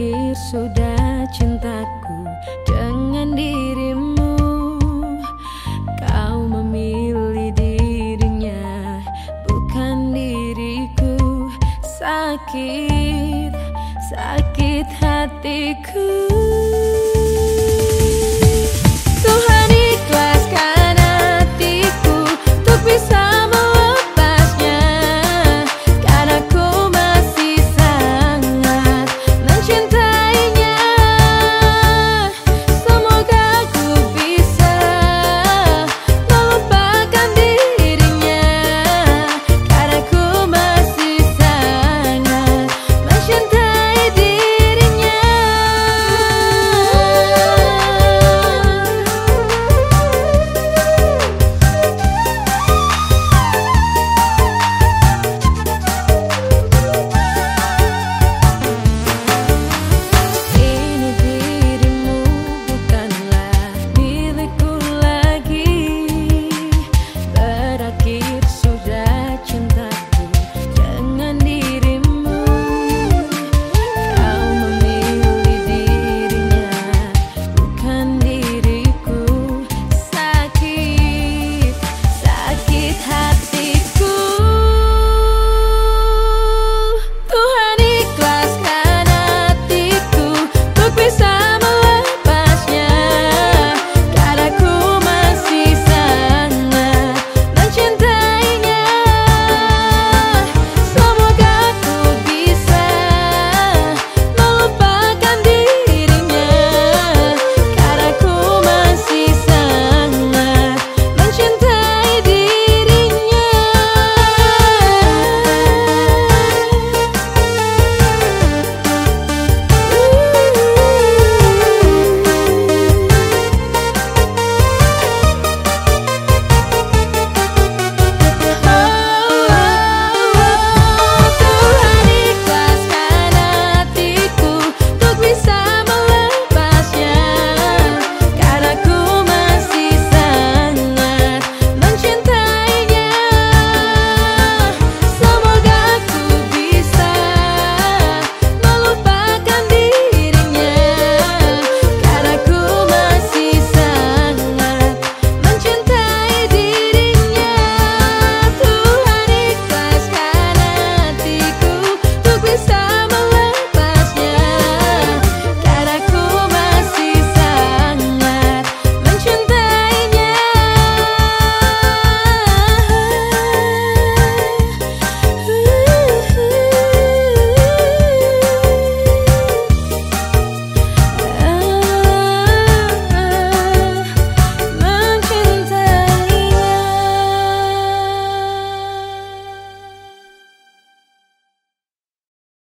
berakhir sudah cintaku dengan dirimu. Kau memilih dirinya bukan diriku. Sakit, sakit hatiku.